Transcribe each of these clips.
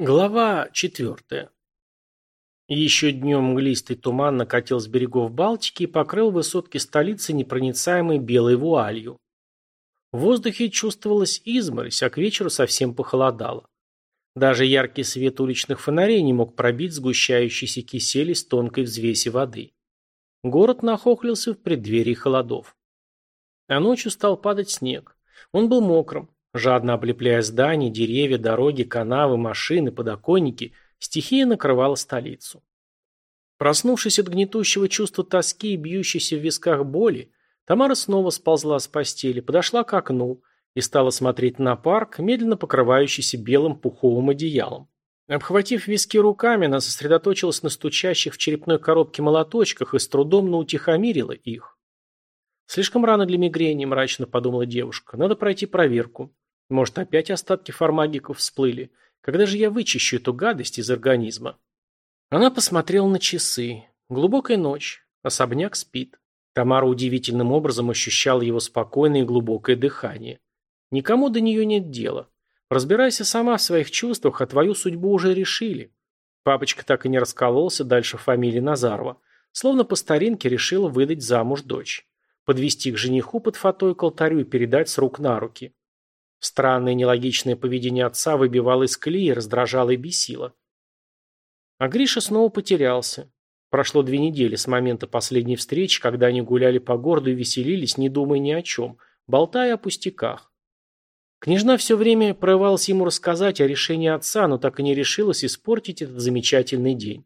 Глава четвертая. Еще днем мглистый туман накатил с берегов Балтики и покрыл высотки столицы непроницаемой белой вуалью. В воздухе чувствовалась изморозь, а к вечеру совсем похолодало. Даже яркий свет уличных фонарей не мог пробить сгущающийся кисель из тонкой взвеси воды. Город нахохлился в преддверии холодов. А ночью стал падать снег. Он был мокрым, Жадно облепляя здания, деревья, дороги, канавы, машины, подоконники, стихия накрывала столицу. Проснувшись от гнетущего чувства тоски и бьющейся в висках боли, Тамара снова сползла с постели, подошла к окну и стала смотреть на парк, медленно покрывающийся белым пуховым одеялом. Обхватив виски руками, она сосредоточилась на стучащих в черепной коробке молоточках и с трудом наутихомирила их. «Слишком рано для мигрени», – мрачно подумала девушка. «Надо пройти проверку. Может, опять остатки фармагиков всплыли? Когда же я вычищу эту гадость из организма? Она посмотрела на часы. Глубокая ночь. Особняк спит. Тамара удивительным образом ощущала его спокойное и глубокое дыхание. Никому до нее нет дела. Разбирайся сама в своих чувствах, а твою судьбу уже решили. Папочка так и не раскололся дальше фамилии Назарова. Словно по старинке решила выдать замуж дочь. Подвести к жениху под фатой к алтарю и передать с рук на руки. Странное нелогичное поведение отца выбивало из колеи, раздражало и бесило. А Гриша снова потерялся. Прошло две недели с момента последней встречи, когда они гуляли по городу и веселились, не думая ни о чем, болтая о пустяках. Княжна все время порывалась ему рассказать о решении отца, но так и не решилась испортить этот замечательный день.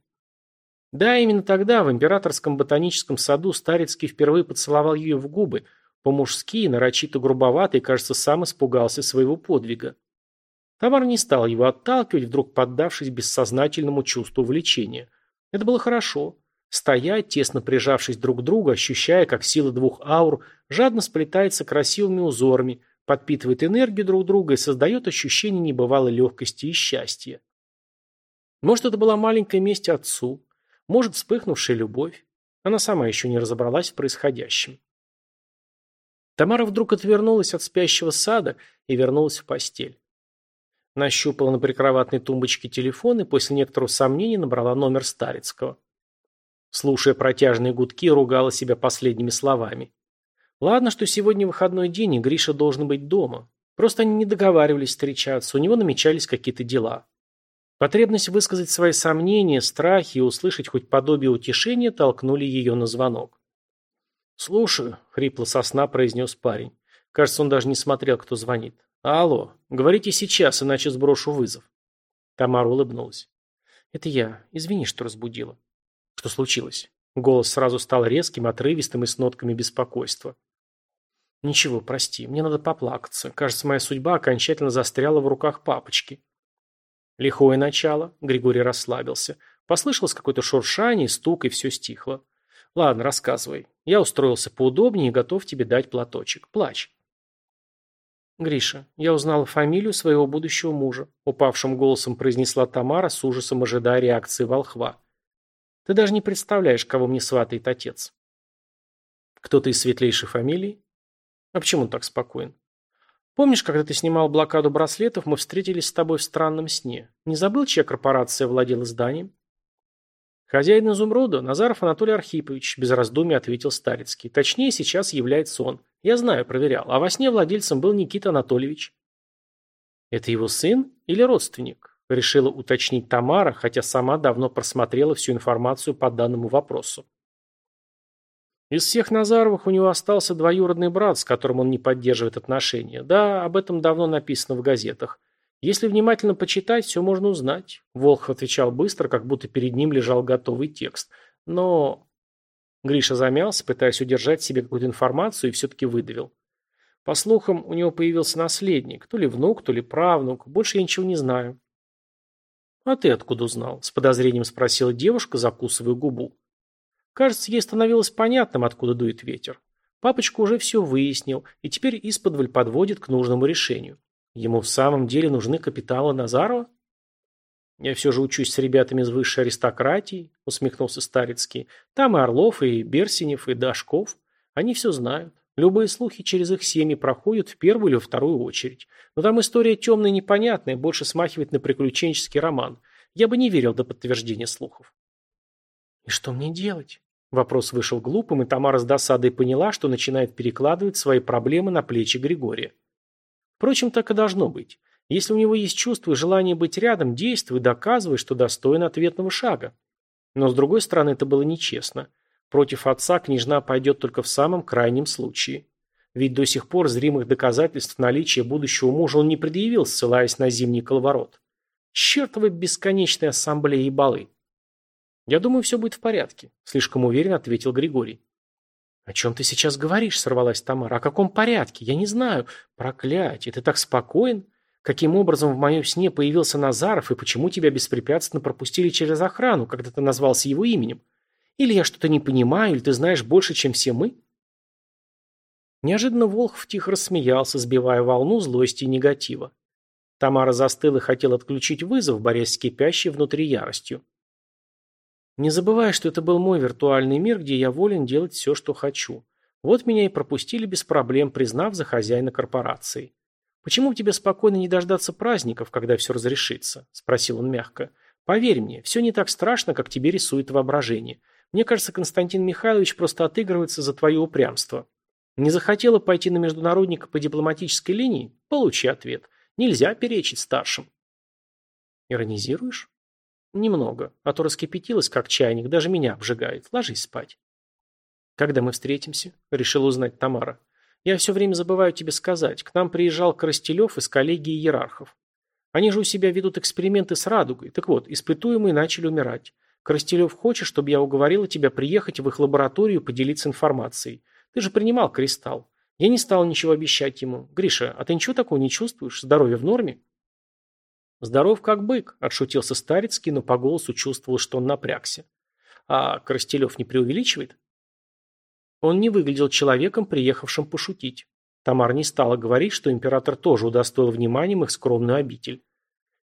Да, именно тогда, в императорском ботаническом саду, Старицкий впервые поцеловал ее в губы, по-мужски, нарочито грубовато и, кажется, сам испугался своего подвига. Тамара не стал его отталкивать, вдруг поддавшись бессознательному чувству влечения. Это было хорошо. Стоять, тесно прижавшись друг к другу, ощущая, как сила двух аур жадно сплетается красивыми узорами, подпитывает энергию друг друга и создает ощущение небывалой легкости и счастья. Может, это была маленькая месть отцу, может, вспыхнувшая любовь. Она сама еще не разобралась в происходящем. Тамара вдруг отвернулась от спящего сада и вернулась в постель. Нащупала на прикроватной тумбочке телефон и после некоторого сомнения набрала номер Старицкого. Слушая протяжные гудки, ругала себя последними словами. Ладно, что сегодня выходной день, и Гриша должен быть дома. Просто они не договаривались встречаться, у него намечались какие-то дела. Потребность высказать свои сомнения, страхи и услышать хоть подобие утешения толкнули ее на звонок. «Слушаю», — хрипло со сна произнес парень. Кажется, он даже не смотрел, кто звонит. «Алло, говорите сейчас, иначе сброшу вызов». Тамара улыбнулась. «Это я. Извини, что разбудила». «Что случилось?» Голос сразу стал резким, отрывистым и с нотками беспокойства. «Ничего, прости, мне надо поплакаться. Кажется, моя судьба окончательно застряла в руках папочки». Лихое начало, Григорий расслабился. Послышалось какое-то шуршание, стук, и все стихло. Ладно, рассказывай. Я устроился поудобнее и готов тебе дать платочек. Плачь. Гриша, я узнала фамилию своего будущего мужа, упавшим голосом произнесла Тамара, с ужасом ожидая реакции волхва. Ты даже не представляешь, кого мне сватает отец. Кто-то из светлейшей фамилии? А почему он так спокоен? Помнишь, когда ты снимал блокаду браслетов, мы встретились с тобой в странном сне? Не забыл, чья корпорация владела зданием? «Хозяин изумруда – Назаров Анатолий Архипович», – без раздумий ответил Старицкий. «Точнее, сейчас является он. Я знаю, проверял. А во сне владельцем был Никита Анатольевич». «Это его сын или родственник?» – решила уточнить Тамара, хотя сама давно просмотрела всю информацию по данному вопросу. Из всех Назаровых у него остался двоюродный брат, с которым он не поддерживает отношения. Да, об этом давно написано в газетах. Если внимательно почитать, все можно узнать. Волхов отвечал быстро, как будто перед ним лежал готовый текст. Но... Гриша замялся, пытаясь удержать себе какую-то информацию, и все-таки выдавил. По слухам, у него появился наследник. То ли внук, то ли правнук. Больше я ничего не знаю. «А ты откуда узнал?» – с подозрением спросила девушка, закусывая губу. Кажется, ей становилось понятным, откуда дует ветер. Папочка уже все выяснил, и теперь исподволь подводит к нужному решению. Ему в самом деле нужны капиталы Назарова? Я все же учусь с ребятами из высшей аристократии, усмехнулся Старицкий. Там и Орлов, и Берсинев, и Дашков. Они все знают. Любые слухи через их семьи проходят в первую или вторую очередь. Но там история темная и непонятная, больше смахивает на приключенческий роман. Я бы не верил до подтверждения слухов. «И что мне делать?» Вопрос вышел глупым, и Тамара с досадой поняла, что начинает перекладывать свои проблемы на плечи Григория. Впрочем, так и должно быть. Если у него есть чувство и желание быть рядом, действуй, доказывай, что достоин ответного шага. Но с другой стороны, это было нечестно. Против отца княжна пойдет только в самом крайнем случае. Ведь до сих пор зримых доказательств наличия будущего мужа он не предъявил, ссылаясь на зимний коловорот. Чертовы бесконечные ассамблеи и балы. «Я думаю, все будет в порядке», – слишком уверенно ответил Григорий. «О чем ты сейчас говоришь?» – сорвалась Тамара. «О каком порядке? Я не знаю. Проклятие, ты так спокоен? Каким образом в моем сне появился Назаров и почему тебя беспрепятственно пропустили через охрану, когда ты назвался его именем? Или я что-то не понимаю, или ты знаешь больше, чем все мы?» Неожиданно Волхов тихо рассмеялся, сбивая волну злости и негатива. Тамара застыла и хотела отключить вызов, борясь с кипящей внутри яростью. Не забывай, что это был мой виртуальный мир, где я волен делать все, что хочу. Вот меня и пропустили без проблем, признав за хозяина корпорации. «Почему тебе спокойно не дождаться праздников, когда все разрешится?» – спросил он мягко. «Поверь мне, все не так страшно, как тебе рисует воображение. Мне кажется, Константин Михайлович просто отыгрывается за твое упрямство. Не захотела пойти на международника по дипломатической линии? Получи ответ. Нельзя перечить старшим». «Иронизируешь?» Немного, а то раскипятилась, как чайник, даже меня обжигает. Ложись спать. Когда мы встретимся? Решила узнать Тамара. Я все время забываю тебе сказать. К нам приезжал Коростелев из коллегии иерархов. Они же у себя ведут эксперименты с радугой. Так вот, испытуемые начали умирать. Коростелев хочет, чтобы я уговорила тебя приехать в их лабораторию поделиться информацией. Ты же принимал кристалл. Я не стал ничего обещать ему. Гриша, а ты ничего такого не чувствуешь? Здоровье в норме? «Здоров как бык», – отшутился Старицкий, но по голосу чувствовал, что он напрягся. «А Коростелев не преувеличивает?» Он не выглядел человеком, приехавшим пошутить. Тамар не стала говорить, что император тоже удостоил вниманием их скромную обитель.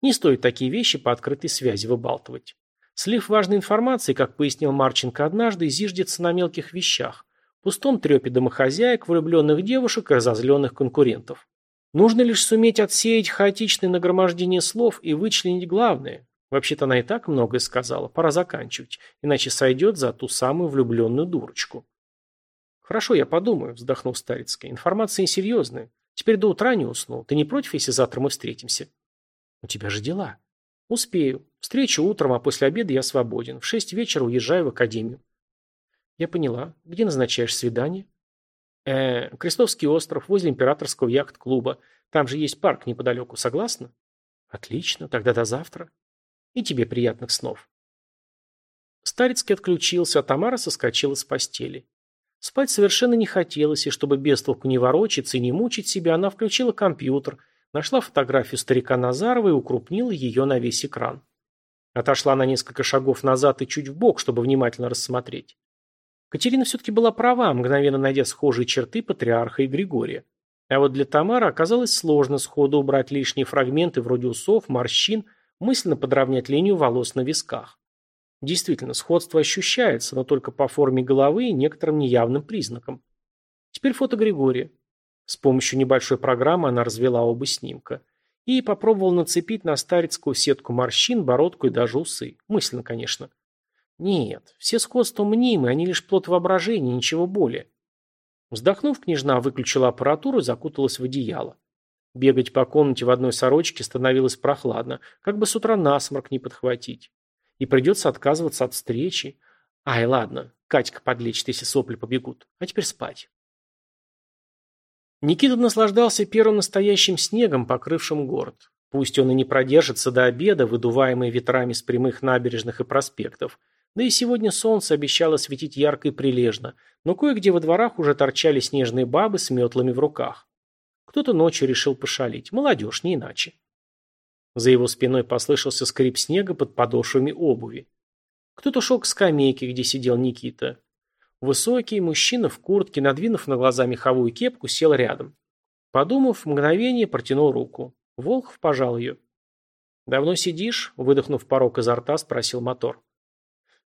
Не стоит такие вещи по открытой связи выбалтывать. Слив важной информации, как пояснил Марченко однажды, зиждется на мелких вещах. Пустом трепе домохозяек, влюбленных девушек и разозленных конкурентов. Нужно лишь суметь отсеять хаотичное нагромождение слов и вычленить главное. Вообще-то она и так многое сказала, пора заканчивать, иначе сойдет за ту самую влюбленную дурочку. «Хорошо, я подумаю», – вздохнул Старицкий. «Информация несерьезная. Теперь до утра не усну. Ты не против, если завтра мы встретимся?» «У тебя же дела». «Успею. Встречу утром, а после обеда я свободен. В шесть вечера уезжаю в академию». «Я поняла. Где назначаешь свидание?» Э, Крестовский остров, возле императорского яхт-клуба. Там же есть парк неподалеку, согласна? Отлично, тогда до завтра. И тебе приятных снов. Старицкий отключился, а Тамара соскочила с постели. Спать совершенно не хотелось, и чтобы без толку не ворочаться и не мучить себя, она включила компьютер, нашла фотографию старика Назарова и укрупнила ее на весь экран. Отошла на несколько шагов назад и чуть в бок, чтобы внимательно рассмотреть. Катерина все-таки была права, мгновенно найдя схожие черты патриарха и Григория. А вот для Тамары оказалось сложно сходу убрать лишние фрагменты вроде усов, морщин, мысленно подровнять линию волос на висках. Действительно, сходство ощущается, но только по форме головы и некоторым неявным признакам. Теперь фото Григория. С помощью небольшой программы она развела оба снимка. И попробовала нацепить на старецкую сетку морщин, бородку и даже усы. Мысленно, конечно. Нет, все сходства мнимы, они лишь плод воображения, ничего более. Вздохнув, княжна выключила аппаратуру и закуталась в одеяло. Бегать по комнате в одной сорочке становилось прохладно, как бы с утра насморк не подхватить. И придется отказываться от встречи. Ай, ладно, Катька подлечит, если сопли побегут. А теперь спать. Никита наслаждался первым настоящим снегом, покрывшим город. Пусть он и не продержится до обеда, выдуваемый ветрами с прямых набережных и проспектов, да и сегодня солнце обещало светить ярко и прилежно, но кое-где во дворах уже торчали снежные бабы с метлами в руках. Кто-то ночью решил пошалить, молодежь, не иначе. За его спиной послышался скрип снега под подошвами обуви. Кто-то шел к скамейке, где сидел Никита. Высокий мужчина в куртке, надвинув на глаза меховую кепку, сел рядом. Подумав, мгновение протянул руку. Волхов пожал ее. «Давно сидишь?» – выдохнув порог изо рта, спросил мотор.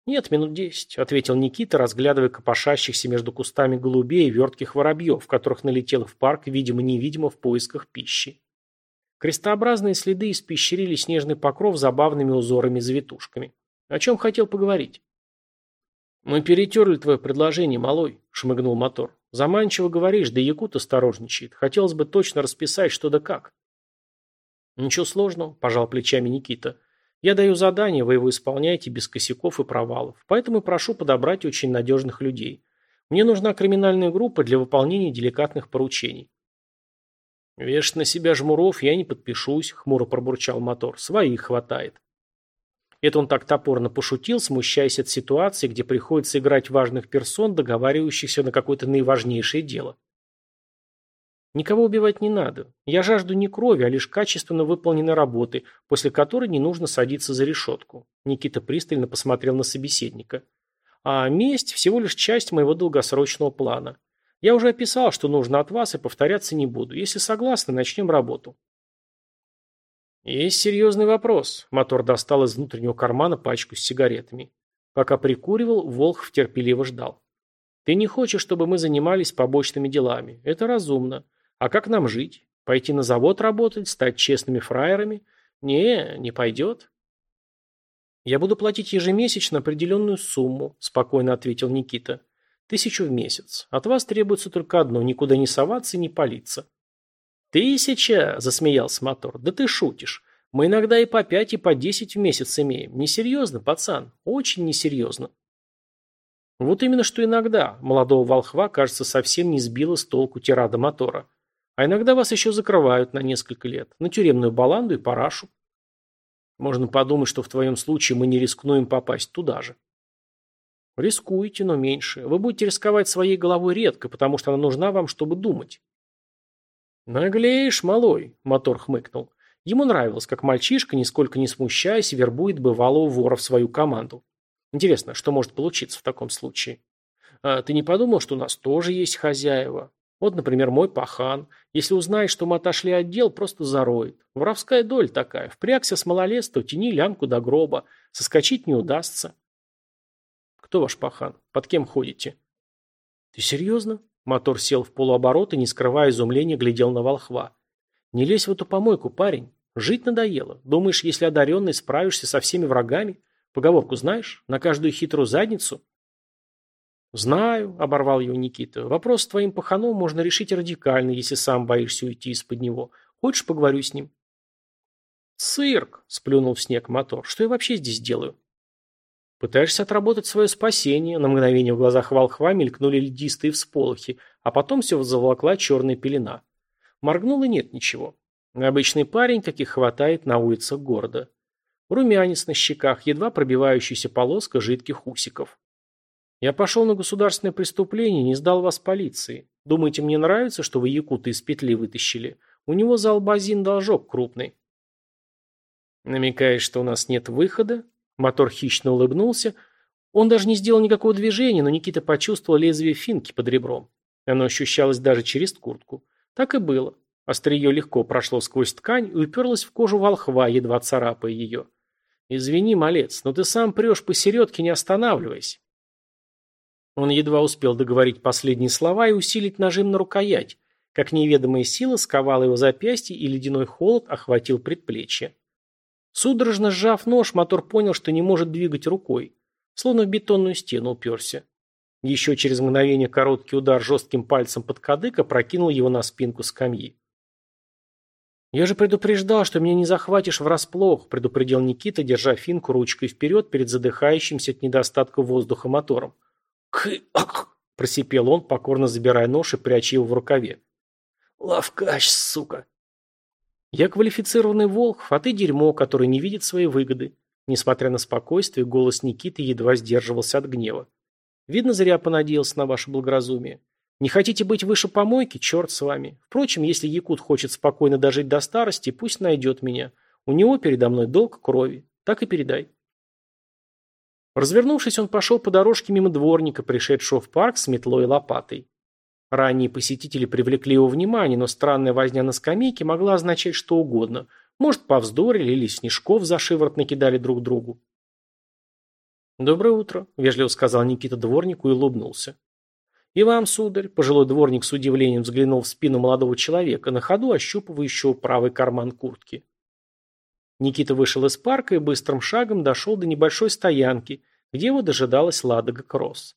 «Нет, минут десять», — ответил Никита, разглядывая копошащихся между кустами голубей и вертких воробьев, которых налетел в парк, видимо-невидимо, в поисках пищи. Крестообразные следы испещрили снежный покров забавными узорами-завитушками. О чем хотел поговорить? «Мы перетерли твое предложение, малой», — шмыгнул мотор. «Заманчиво говоришь, да якут осторожничает. Хотелось бы точно расписать, что да как». «Ничего сложного», – пожал плечами Никита. «Я даю задание, вы его исполняете без косяков и провалов. Поэтому прошу подобрать очень надежных людей. Мне нужна криминальная группа для выполнения деликатных поручений». «Вешать на себя жмуров я не подпишусь», – хмуро пробурчал мотор. «Своих хватает». Это он так топорно пошутил, смущаясь от ситуации, где приходится играть важных персон, договаривающихся на какое-то наиважнейшее дело. Никого убивать не надо. Я жажду не крови, а лишь качественно выполненной работы, после которой не нужно садиться за решетку. Никита пристально посмотрел на собеседника. А месть всего лишь часть моего долгосрочного плана. Я уже описал, что нужно от вас, и повторяться не буду. Если согласны, начнем работу. Есть серьезный вопрос. Мотор достал из внутреннего кармана пачку с сигаретами. Пока прикуривал, Волхв терпеливо ждал. Ты не хочешь, чтобы мы занимались побочными делами. Это разумно. А как нам жить? Пойти на завод работать, стать честными фраерами? Не, не пойдет. Я буду платить ежемесячно определенную сумму, спокойно ответил Никита. Тысячу в месяц. От вас требуется только одно – никуда не соваться и не палиться. «Тысяча?» – засмеялся мотор. «Да ты шутишь. Мы иногда и по пять, и по десять в месяц имеем. Несерьезно, пацан. Очень несерьезно». Вот именно что иногда. Молодого волхва, кажется, совсем не сбила с толку тирада мотора. А иногда вас еще закрывают на несколько лет. На тюремную баланду и парашу. Можно подумать, что в твоем случае мы не рискнуем попасть туда же. Рискуете, но меньше. Вы будете рисковать своей головой редко, потому что она нужна вам, чтобы думать. Наглеешь, малой, мотор хмыкнул. Ему нравилось, как мальчишка, нисколько не смущаясь, вербует бывалого вора в свою команду. Интересно, что может получиться в таком случае? А ты не подумал, что у нас тоже есть хозяева? Вот, например, мой пахан. Если узнает, что мы отошли от дел, просто зароет. Воровская доля такая. Впрягся с малолетства, тяни лямку до гроба. Соскочить не удастся. Кто ваш пахан? Под кем ходите? Ты серьезно? Мотор сел в полуоборот и, не скрывая изумления, глядел на волхва. Не лезь в эту помойку, парень. Жить надоело. Думаешь, если одаренный, справишься со всеми врагами? Поговорку знаешь? На каждую хитрую задницу? «Знаю», — оборвал его Никита. «Вопрос с твоим паханом можно решить радикально, если сам боишься уйти из-под него. Хочешь, поговорю с ним?» «Цирк!» — сплюнул в снег мотор. «Что я вообще здесь делаю?» «Пытаешься отработать свое спасение». На мгновение в глазах волхва мелькнули льдистые всполохи, а потом все заволокла черная пелена. Моргнул и нет ничего. Обычный парень, каких хватает на улицах города. Румянец на щеках, едва пробивающаяся полоска жидких усиков. Я пошел на государственное преступление, не сдал вас полиции. Думаете, мне нравится, что вы якута из петли вытащили? У него за албазин должок крупный. Намекаешь, что у нас нет выхода? Мотор хищно улыбнулся. Он даже не сделал никакого движения, но Никита почувствовал лезвие финки под ребром. Оно ощущалось даже через куртку. Так и было. Острие легко прошло сквозь ткань и уперлось в кожу волхва, едва царапая ее. «Извини, малец, но ты сам прешь посередке, не останавливаясь». Он едва успел договорить последние слова и усилить нажим на рукоять, как неведомая сила сковала его запястье и ледяной холод охватил предплечье. Судорожно сжав нож, мотор понял, что не может двигать рукой, словно в бетонную стену уперся. Еще через мгновение короткий удар жестким пальцем под кадык прокинул его на спинку скамьи. «Я же предупреждал, что меня не захватишь врасплох», предупредил Никита, держа финку ручкой вперед перед задыхающимся от недостатка воздуха мотором. «К-ак!» – просипел он, покорно забирая нож и пряча его в рукаве. «Лавкач, сука!» «Я квалифицированный волк, а ты дерьмо, который не видит своей выгоды». Несмотря на спокойствие, голос Никиты едва сдерживался от гнева. «Видно, зря понадеялся на ваше благоразумие. Не хотите быть выше помойки? Черт с вами. Впрочем, если Якут хочет спокойно дожить до старости, пусть найдет меня. У него передо мной долг крови. Так и передай». Развернувшись, он пошел по дорожке мимо дворника, пришедшего в парк с метлой и лопатой. Ранние посетители привлекли его внимание, но странная возня на скамейке могла означать что угодно. Может, повздорили или снежков за шиворот накидали друг другу. «Доброе утро», – вежливо сказал Никита дворнику и улыбнулся. «И вам, сударь», – пожилой дворник с удивлением взглянул в спину молодого человека, на ходу ощупывающего правый карман куртки. Никита вышел из парка и быстрым шагом дошел до небольшой стоянки, где его дожидалась Ладога Кросс.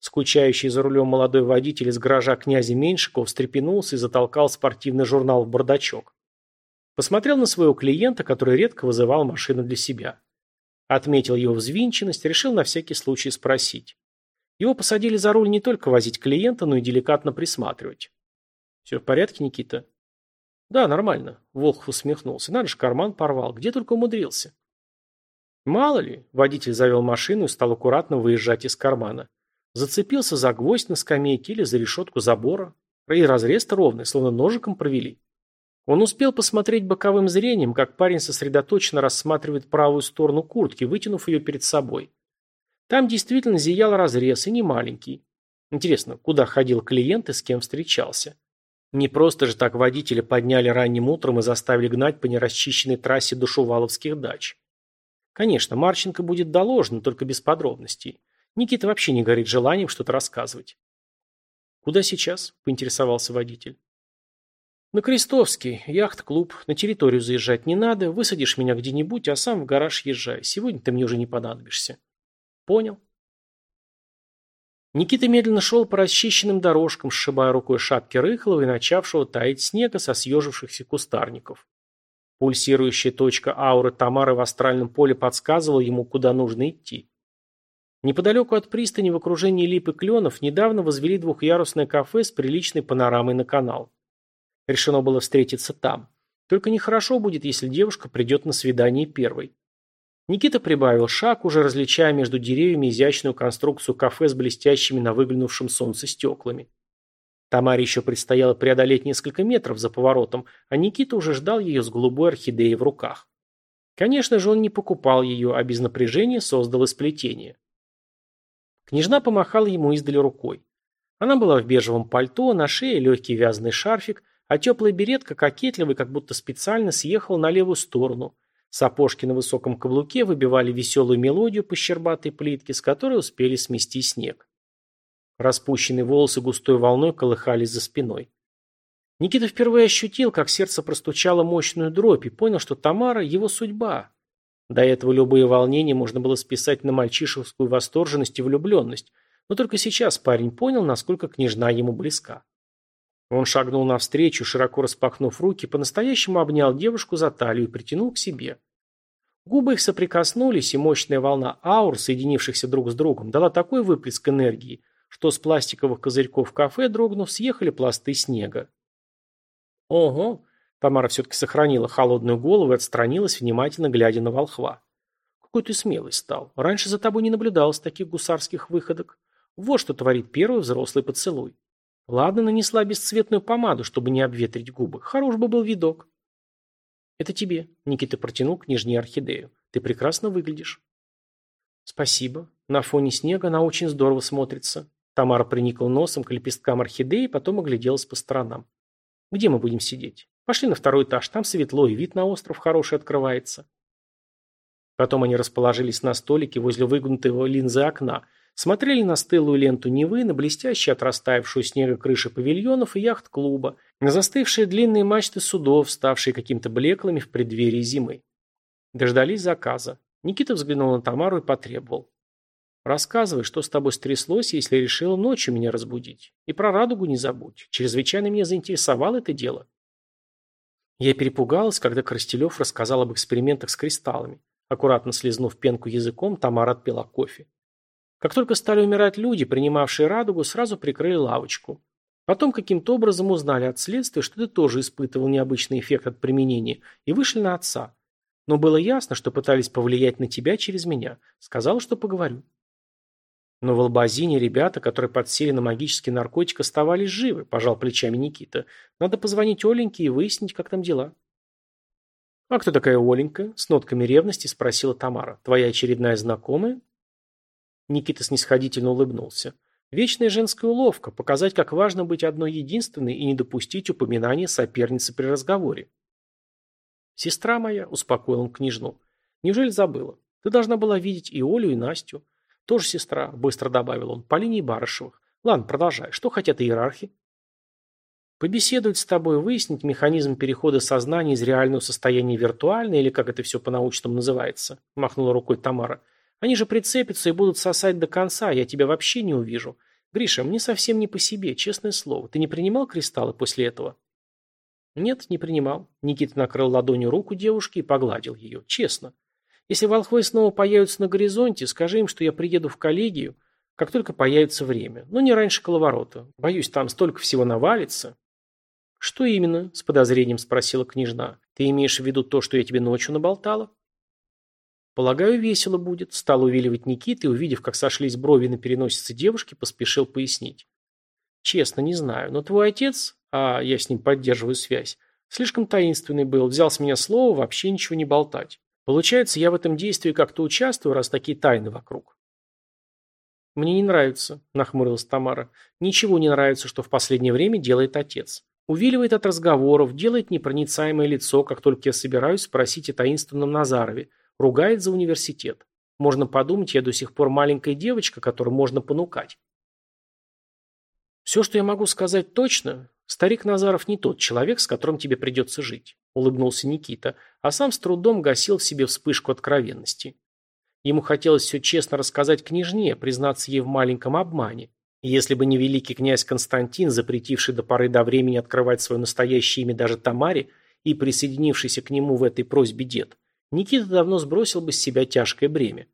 Скучающий за рулем молодой водитель из гаража князя Меньшикова встрепенулся и затолкал спортивный журнал в бардачок. Посмотрел на своего клиента, который редко вызывал машину для себя. Отметил его взвинченность, решил на всякий случай спросить. Его посадили за руль не только возить клиента, но и деликатно присматривать. «Все в порядке, Никита?» «Да, нормально», — Волхов усмехнулся. «Надо же, карман порвал. Где только умудрился». «Мало ли», — водитель завел машину и стал аккуратно выезжать из кармана. Зацепился за гвоздь на скамейке или за решетку забора. И разрез-то ровный, словно ножиком провели. Он успел посмотреть боковым зрением, как парень сосредоточенно рассматривает правую сторону куртки, вытянув ее перед собой. Там действительно зиял разрез, и не маленький. Интересно, куда ходил клиент и с кем встречался? Не просто же так водителя подняли ранним утром и заставили гнать по нерасчищенной трассе до Шуваловских дач. Конечно, Марченко будет доложен, только без подробностей. Никита вообще не горит желанием что-то рассказывать. «Куда сейчас?» – поинтересовался водитель. «На Крестовский, яхт-клуб, на территорию заезжать не надо, высадишь меня где-нибудь, а сам в гараж езжай. Сегодня ты мне уже не понадобишься». «Понял». Никита медленно шел по расчищенным дорожкам, сшибая рукой шапки рыхлого и начавшего таять снега со съежившихся кустарников. Пульсирующая точка ауры Тамары в астральном поле подсказывала ему, куда нужно идти. Неподалеку от пристани в окружении лип и кленов недавно возвели двухъярусное кафе с приличной панорамой на канал. Решено было встретиться там. Только нехорошо будет, если девушка придет на свидание первой. Никита прибавил шаг, уже различая между деревьями изящную конструкцию кафе с блестящими на выглянувшем солнце стеклами. Тамаре еще предстояло преодолеть несколько метров за поворотом, а Никита уже ждал ее с голубой орхидеей в руках. Конечно же, он не покупал ее, а без напряжения создал исплетение. Княжна помахала ему издали рукой. Она была в бежевом пальто, на шее легкий вязаный шарфик, а теплая беретка, кокетливый, как будто специально съехал на левую сторону. Сапожки на высоком каблуке выбивали веселую мелодию по щербатой плитке, с которой успели смести снег. Распущенные волосы густой волной колыхались за спиной. Никита впервые ощутил, как сердце простучало мощную дробь и понял, что Тамара – его судьба, до этого любые волнения можно было списать на мальчишескую восторженность и влюбленность, но только сейчас парень понял, насколько княжна ему близка. Он шагнул навстречу, широко распахнув руки, по-настоящему обнял девушку за талию и притянул к себе. Губы их соприкоснулись, и мощная волна аур, соединившихся друг с другом, дала такой выплеск энергии, что с пластиковых козырьков кафе, дрогнув, съехали пласты снега. «Ого!» Тамара все-таки сохранила холодную голову и отстранилась, внимательно глядя на волхва. «Какой ты смелый стал. Раньше за тобой не наблюдалось таких гусарских выходок. Вот что творит первый взрослый поцелуй. Ладно, нанесла бесцветную помаду, чтобы не обветрить губы. Хорош бы был видок». «Это тебе», — Никита протянул к нижней орхидею. «Ты прекрасно выглядишь». «Спасибо. На фоне снега она очень здорово смотрится». Тамара приникла носом к лепесткам орхидеи, потом огляделась по сторонам. «Где мы будем сидеть?» Пошли на второй этаж, там светло, и вид на остров хороший открывается. Потом они расположились на столике возле выгнутого линзы окна, смотрели на стылую ленту Невы, на блестящую от снега крыши павильонов и яхт-клуба, на застывшие длинные мачты судов, ставшие какими-то блеклыми в преддверии зимы. Дождались заказа. Никита взглянул на Тамару и потребовал. «Рассказывай, что с тобой стряслось, если решила ночью меня разбудить. И про радугу не забудь. Чрезвычайно меня заинтересовало это дело». Я перепугалась, когда Коростелев рассказал об экспериментах с кристаллами. Аккуратно слезнув пенку языком, Тамара отпила кофе. Как только стали умирать люди, принимавшие радугу, сразу прикрыли лавочку. Потом каким-то образом узнали от следствия, что ты тоже испытывал необычный эффект от применения, и вышли на отца. Но было ясно, что пытались повлиять на тебя через меня. Сказала, что поговорю. Но в Албазине ребята, которые подсели на магический наркотик, оставались живы, пожал плечами Никита. Надо позвонить Оленьке и выяснить, как там дела. «А кто такая Оленька?» – с нотками ревности спросила Тамара. «Твоя очередная знакомая?» Никита снисходительно улыбнулся. Вечная женская уловка – показать, как важно быть одной единственной и не допустить упоминания соперницы при разговоре. «Сестра моя», – успокоил он княжну. «Неужели забыла? Ты должна была видеть и Олю, и Настю. Тоже сестра, быстро добавил он, по линии Барышевых. Ладно, продолжай. Что хотят иерархи? Побеседовать с тобой, выяснить механизм перехода сознания из реального состояния в виртуальное, или как это все по-научному называется, махнула рукой Тамара. Они же прицепятся и будут сосать до конца, я тебя вообще не увижу. Гриша, мне совсем не по себе, честное слово. Ты не принимал кристаллы после этого? Нет, не принимал. Никита накрыл ладонью руку девушки и погладил ее. Честно. Если волхвы снова появятся на горизонте, скажи им, что я приеду в коллегию, как только появится время. Но не раньше коловорота. Боюсь, там столько всего навалится. Что именно? С подозрением спросила княжна. Ты имеешь в виду то, что я тебе ночью наболтала? Полагаю, весело будет. Стал увиливать Никита и, увидев, как сошлись брови на переносице девушки, поспешил пояснить. Честно, не знаю, но твой отец, а я с ним поддерживаю связь, слишком таинственный был, взял с меня слово вообще ничего не болтать. Получается, я в этом действии как-то участвую, раз такие тайны вокруг. «Мне не нравится», – нахмурилась Тамара. «Ничего не нравится, что в последнее время делает отец. Увиливает от разговоров, делает непроницаемое лицо, как только я собираюсь спросить о таинственном Назарове, ругает за университет. Можно подумать, я до сих пор маленькая девочка, которую можно понукать». «Все, что я могу сказать точно, старик Назаров не тот человек, с которым тебе придется жить», – улыбнулся Никита, а сам с трудом гасил в себе вспышку откровенности. Ему хотелось все честно рассказать княжне, признаться ей в маленьком обмане. Если бы не великий князь Константин, запретивший до поры до времени открывать свое настоящее имя даже Тамаре и присоединившийся к нему в этой просьбе дед, Никита давно сбросил бы с себя тяжкое бремя.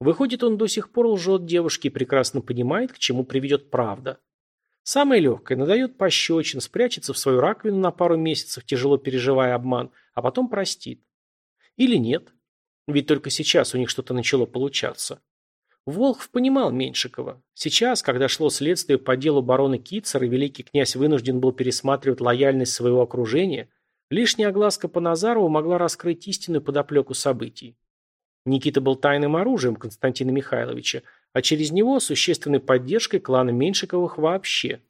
Выходит, он до сих пор лжет девушке и прекрасно понимает, к чему приведет правда. Самое легкое – надает пощечин, спрячется в свою раковину на пару месяцев, тяжело переживая обман, а потом простит. Или нет, ведь только сейчас у них что-то начало получаться. Волхв понимал Меньшикова. Сейчас, когда шло следствие по делу барона Китцера, великий князь вынужден был пересматривать лояльность своего окружения, лишняя огласка по Назарову могла раскрыть истинную подоплеку событий. Никита был тайным оружием Константина Михайловича, а через него существенной поддержкой клана Меньшиковых вообще.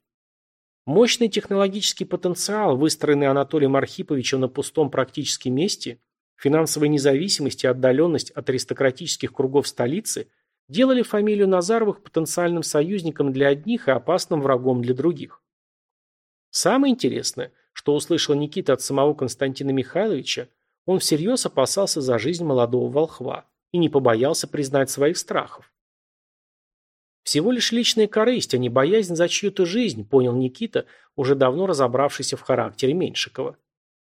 Мощный технологический потенциал, выстроенный Анатолием Архиповичем на пустом практически месте, Финансовая независимость и отдаленность от аристократических кругов столицы делали фамилию Назаровых потенциальным союзником для одних и опасным врагом для других. Самое интересное, что услышал Никита от самого Константина Михайловича, он всерьез опасался за жизнь молодого волхва и не побоялся признать своих страхов. Всего лишь личная корысть, а не боязнь за чью-то жизнь, понял Никита, уже давно разобравшийся в характере Меньшикова.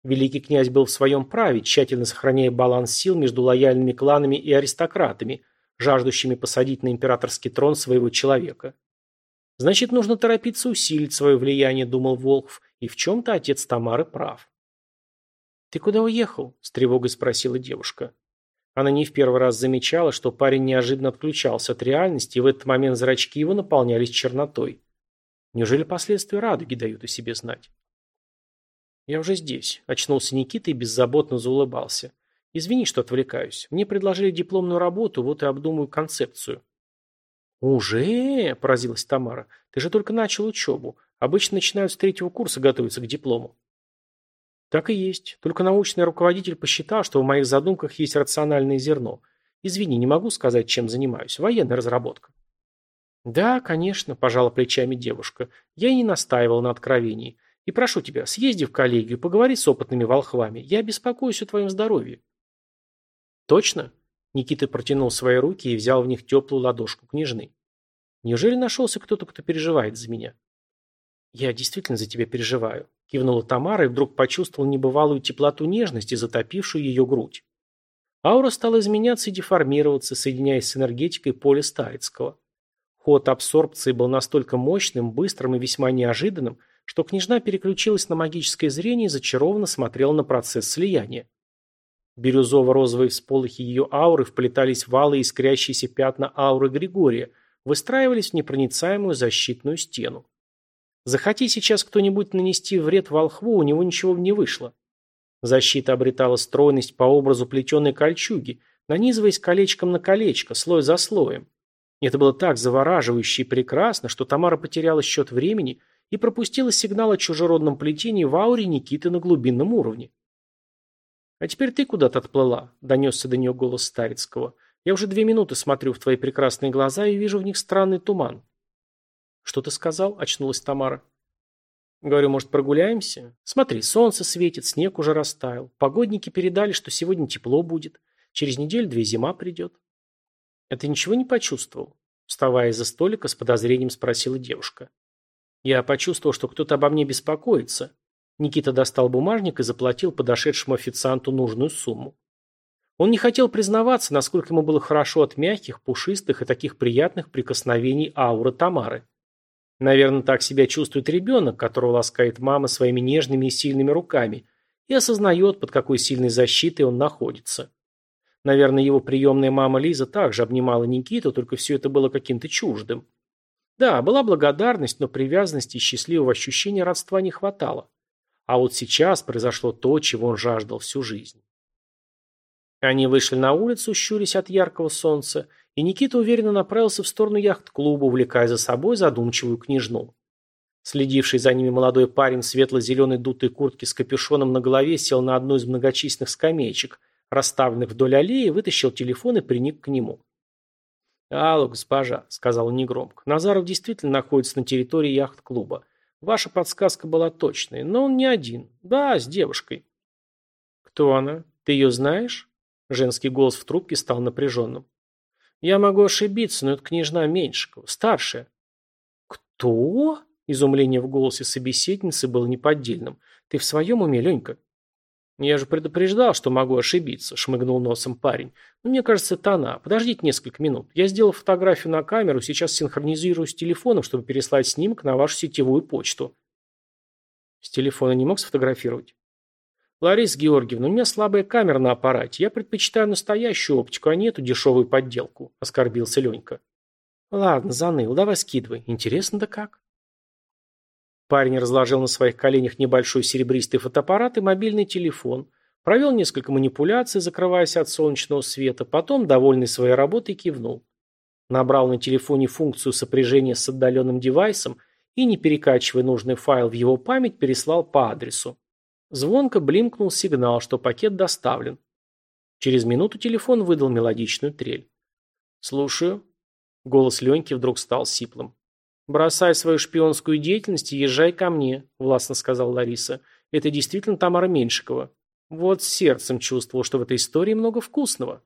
Великий князь был в своем праве, тщательно сохраняя баланс сил между лояльными кланами и аристократами, жаждущими посадить на императорский трон своего человека. Значит, нужно торопиться усилить свое влияние, думал Волхв, и в чем-то отец Тамары прав. «Ты куда уехал?» – с тревогой спросила девушка. Она не в первый раз замечала, что парень неожиданно отключался от реальности, и в этот момент зрачки его наполнялись чернотой. Неужели последствия радуги дают о себе знать? «Я уже здесь», – очнулся Никита и беззаботно заулыбался. «Извини, что отвлекаюсь. Мне предложили дипломную работу, вот и обдумываю концепцию». «Уже?» – поразилась Тамара. «Ты же только начал учебу. Обычно начинают с третьего курса готовиться к диплому». «Так и есть. Только научный руководитель посчитал, что в моих задумках есть рациональное зерно. Извини, не могу сказать, чем занимаюсь. Военная разработка». «Да, конечно», – пожала плечами девушка. «Я не настаивал на откровении. И прошу тебя, съезди в коллегию, поговори с опытными волхвами. Я беспокоюсь о твоем здоровье. Точно? Никита протянул свои руки и взял в них теплую ладошку княжны. Неужели нашелся кто-то, кто переживает за меня? Я действительно за тебя переживаю. Кивнула Тамара и вдруг почувствовал небывалую теплоту нежности, затопившую ее грудь. Аура стала изменяться и деформироваться, соединяясь с энергетикой поля Старицкого. Ход абсорбции был настолько мощным, быстрым и весьма неожиданным, что княжна переключилась на магическое зрение и зачарованно смотрела на процесс слияния. Бирюзово-розовые всполохи ее ауры вплетались в алые искрящиеся пятна ауры Григория, выстраивались в непроницаемую защитную стену. Захоти сейчас кто-нибудь нанести вред волхву, у него ничего не вышло. Защита обретала стройность по образу плетеной кольчуги, нанизываясь колечком на колечко, слой за слоем. Это было так завораживающе и прекрасно, что Тамара потеряла счет времени и пропустила сигнал о чужеродном плетении в ауре Никиты на глубинном уровне. «А теперь ты куда-то отплыла», — донесся до нее голос Старицкого. Я уже две минуты смотрю в твои прекрасные глаза и вижу в них странный туман». «Что ты сказал?» – очнулась Тамара. Говорю, может, прогуляемся? Смотри, солнце светит, снег уже растаял. Погодники передали, что сегодня тепло будет. Через неделю-две зима придет. А ты ничего не почувствовал? Вставая из-за столика, с подозрением спросила девушка. Я почувствовал, что кто-то обо мне беспокоится. Никита достал бумажник и заплатил подошедшему официанту нужную сумму. Он не хотел признаваться, насколько ему было хорошо от мягких, пушистых и таких приятных прикосновений ауры Тамары. Наверное, так себя чувствует ребенок, которого ласкает мама своими нежными и сильными руками, и осознает, под какой сильной защитой он находится. Наверное, его приемная мама Лиза также обнимала Никиту, только все это было каким-то чуждым. Да, была благодарность, но привязанности и счастливого ощущения родства не хватало. А вот сейчас произошло то, чего он жаждал всю жизнь. Они вышли на улицу, щурясь от яркого солнца, и Никита уверенно направился в сторону яхт-клуба, увлекая за собой задумчивую княжну. Следивший за ними молодой парень в светло-зеленой дутой куртке с капюшоном на голове сел на одну из многочисленных скамеечек, расставленных вдоль аллеи, вытащил телефон и приник к нему. «Алло, госпожа», — сказал негромко, — «Назаров действительно находится на территории яхт-клуба. Ваша подсказка была точной, но он не один. Да, с девушкой». «Кто она? Ты ее знаешь?» Женский голос в трубке стал напряженным. Я могу ошибиться, но это княжна Меньшикова, старшая. Кто? Изумление в голосе собеседницы было неподдельным. Ты в своем уме, Ленька? Я же предупреждал, что могу ошибиться, шмыгнул носом парень. Но мне кажется, это она. Подождите несколько минут. Я сделал фотографию на камеру, сейчас синхронизирую с телефоном, чтобы переслать снимок на вашу сетевую почту. С телефона не мог сфотографировать? «Лариса Георгиевна, у меня слабая камера на аппарате. Я предпочитаю настоящую оптику, а не эту дешевую подделку», – оскорбился Ленька. «Ладно, заныл, давай скидывай. Интересно да как?» Парень разложил на своих коленях небольшой серебристый фотоаппарат и мобильный телефон, провел несколько манипуляций, закрываясь от солнечного света, потом, довольный своей работой, кивнул. Набрал на телефоне функцию сопряжения с отдаленным девайсом и, не перекачивая нужный файл в его память, переслал по адресу. Звонко блимкнул сигнал, что пакет доставлен. Через минуту телефон выдал мелодичную трель. «Слушаю». Голос Леньки вдруг стал сиплым. «Бросай свою шпионскую деятельность и езжай ко мне», – властно сказала Лариса. «Это действительно Тамара Меньшикова. Вот сердцем чувствовал, что в этой истории много вкусного».